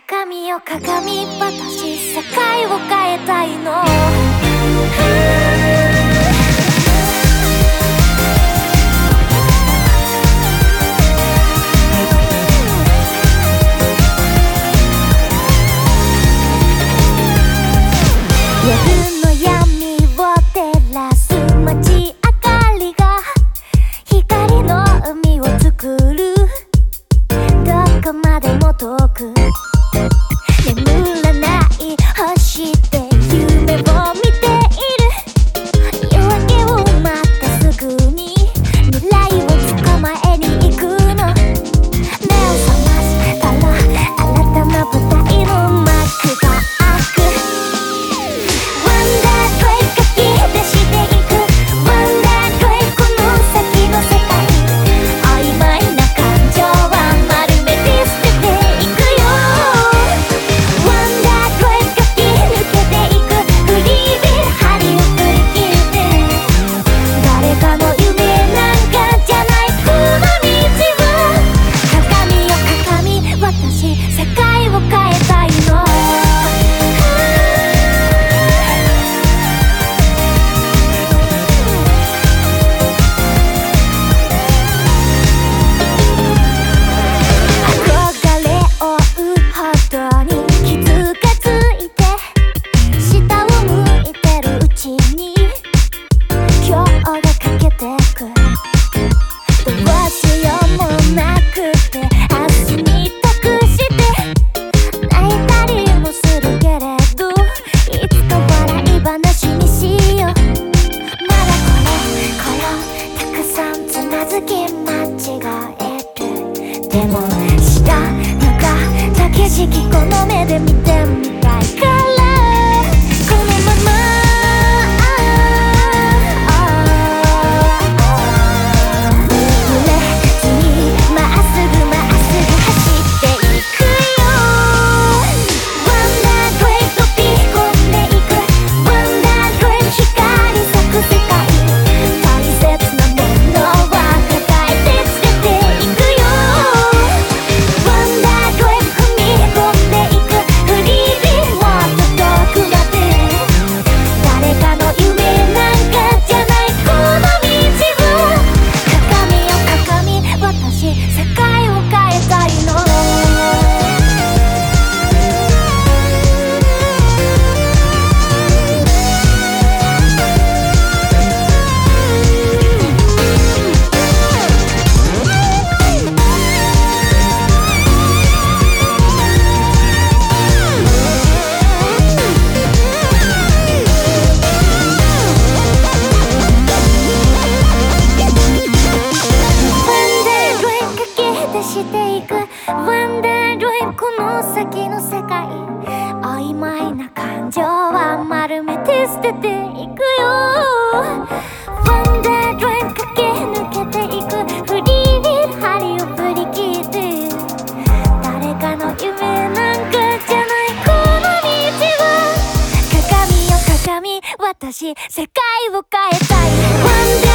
鏡よ鏡私世界を変えたいの Yeah. 手捨てていくよ。ンダードライブ駆け抜けていくフリー針を振り切って。誰かの夢なんかじゃない。この道は。鏡よ鏡。私世界を変えたい。